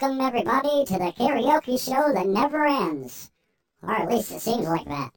Welcome, everybody, to the karaoke show that never ends. Or at least it seems like that.